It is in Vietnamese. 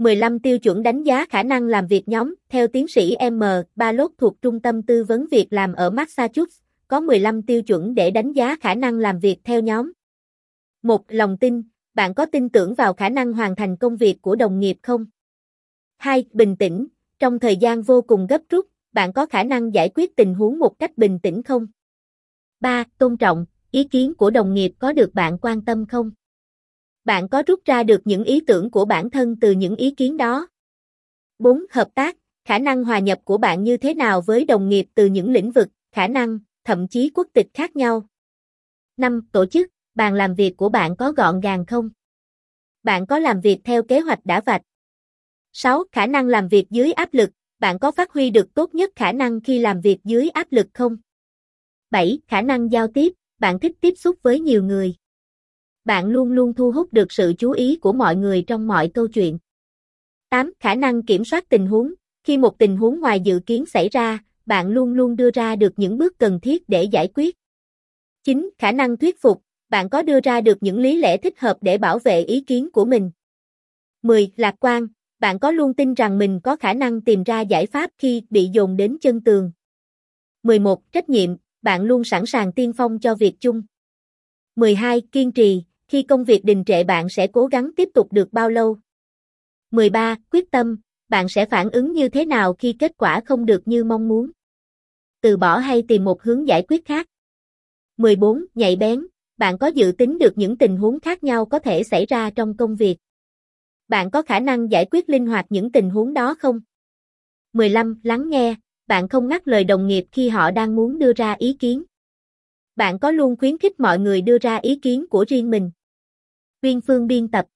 15 tiêu chuẩn đánh giá khả năng làm việc nhóm, theo tiến sĩ M. Balot thuộc Trung tâm Tư vấn Việc làm ở Massachusetts, có 15 tiêu chuẩn để đánh giá khả năng làm việc theo nhóm. 1. Lòng tin, bạn có tin tưởng vào khả năng hoàn thành công việc của đồng nghiệp không? 2. Bình tĩnh, trong thời gian vô cùng gấp rút, bạn có khả năng giải quyết tình huống một cách bình tĩnh không? 3. Tôn trọng, ý kiến của đồng nghiệp có được bạn quan tâm không? Bạn có rút ra được những ý tưởng của bản thân từ những ý kiến đó? 4. Hợp tác, khả năng hòa nhập của bạn như thế nào với đồng nghiệp từ những lĩnh vực, khả năng, thậm chí quốc tịch khác nhau? 5. Tổ chức, bàn làm việc của bạn có gọn gàng không? Bạn có làm việc theo kế hoạch đã vạch? 6. Khả năng làm việc dưới áp lực, bạn có phát huy được tốt nhất khả năng khi làm việc dưới áp lực không? 7. Khả năng giao tiếp, bạn thích tiếp xúc với nhiều người. Bạn luôn luôn thu hút được sự chú ý của mọi người trong mọi câu chuyện. 8. Khả năng kiểm soát tình huống, khi một tình huống ngoài dự kiến xảy ra, bạn luôn luôn đưa ra được những bước cần thiết để giải quyết. 9. Khả năng thuyết phục, bạn có đưa ra được những lý lẽ thích hợp để bảo vệ ý kiến của mình. 10. Lạc quan, bạn có luôn tin rằng mình có khả năng tìm ra giải pháp khi bị dồn đến chân tường. 11. Trách nhiệm, bạn luôn sẵn sàng tiên phong cho việc chung. 12. Kiên trì, khi công việc đình trệ bạn sẽ cố gắng tiếp tục được bao lâu. 13. Quyết tâm, bạn sẽ phản ứng như thế nào khi kết quả không được như mong muốn. Từ bỏ hay tìm một hướng giải quyết khác. 14. Nhạy bén, bạn có dự tính được những tình huống khác nhau có thể xảy ra trong công việc. Bạn có khả năng giải quyết linh hoạt những tình huống đó không? 15. Lắng nghe, bạn không ngắt lời đồng nghiệp khi họ đang muốn đưa ra ý kiến. Bạn có luôn khuyến khích mọi người đưa ra ý kiến của riêng mình. Viên Phương biên tập.